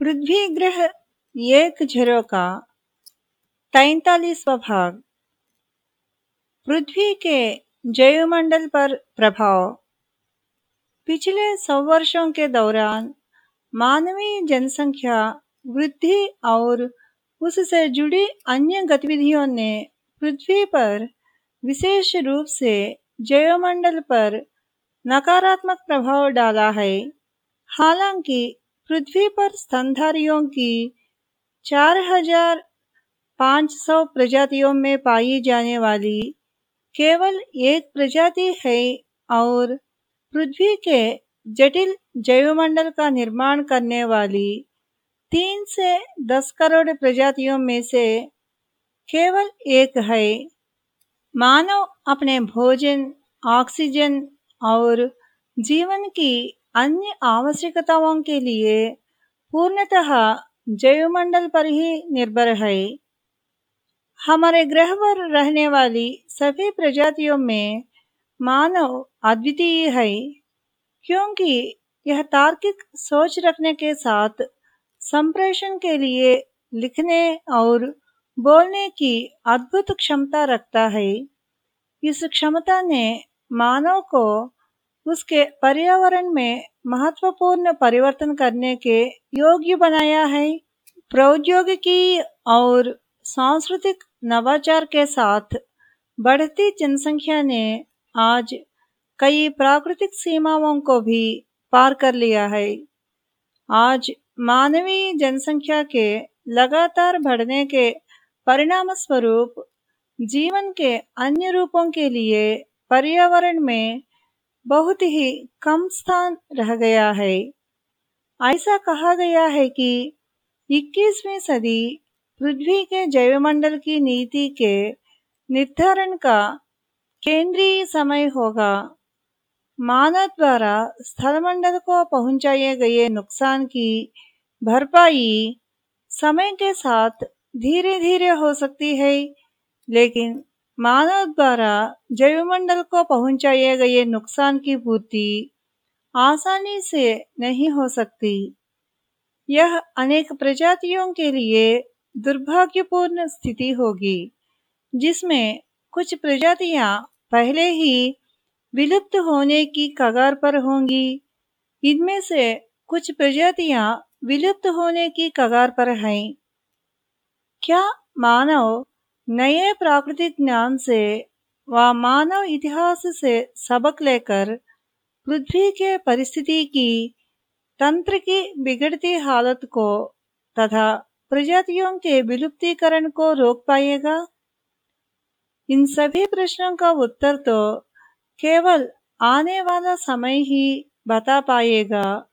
पृथ्वी ग्रह एक झरोका तैतालीसवा भाग। पृथ्वी के जैवमंडल पर प्रभाव। पिछले सौ वर्षों के दौरान मानवीय जनसंख्या वृद्धि और उससे जुड़ी अन्य गतिविधियों ने पृथ्वी पर विशेष रूप से जैवमंडल पर नकारात्मक प्रभाव डाला है। हालाँकि पृथ्वी पर स्तनधारियों की 4500 प्रजातियों में पाई जाने वाली केवल एक प्रजाति है और पृथ्वी के जटिल जैवमंडल का निर्माण करने वाली तीन से दस करोड़ प्रजातियों में से केवल एक है। मानव अपने भोजन, ऑक्सीजन और जीवन की अन्य आवश्यकताओं के लिए पूर्णतः जैवमंडल पर ही निर्भर है। हमारे ग्रह पर रहने वाली सभी प्रजातियों में मानव अद्वितीय है, क्योंकि यह तार्किक सोच रखने के साथ संप्रेषण के लिए लिखने और बोलने की अद्भुत क्षमता रखता है। इस क्षमता ने मानव को उसके पर्यावरण में महत्वपूर्ण परिवर्तन करने के योग्य बनाया है। प्रौद्योगिकी और सांस्कृतिक नवाचार के साथ बढ़ती जनसंख्या ने आज कई प्राकृतिक सीमाओं को भी पार कर लिया है। आज मानवीय जनसंख्या के लगातार बढ़ने के परिणाम स्वरूप जीवन के अन्य रूपों के लिए पर्यावरण में बहुत ही कम स्थान रह गया है। ऐसा कहा गया है कि 21वीं सदी पृथ्वी के जैवमंडल की नीति के निर्धारण का केंद्रीय समय होगा। मानव द्वारा स्थलमंडल को पहुँचाए गए नुकसान की भरपाई समय के साथ धीरे धीरे हो सकती है, लेकिन मानव द्वारा जैवमंडल को पहुँचाए गए नुकसान की पूर्ति आसानी से नहीं हो सकती यह अनेक प्रजातियों के लिए दुर्भाग्यपूर्ण स्थिति होगी जिसमें कुछ प्रजातियाँ पहले ही विलुप्त होने की कगार पर होंगी इनमें से कुछ प्रजातियाँ विलुप्त होने की कगार पर हैं क्या मानव नए प्राकृतिक ज्ञान से व मानव इतिहास से सबक लेकर पृथ्वी के परिस्थिति की, तंत्र की बिगड़ती हालत को तथा प्रजातियों के विलुप्तीकरण को रोक पाएगा? इन सभी प्रश्नों का उत्तर तो केवल आने वाला समय ही बता पाएगा।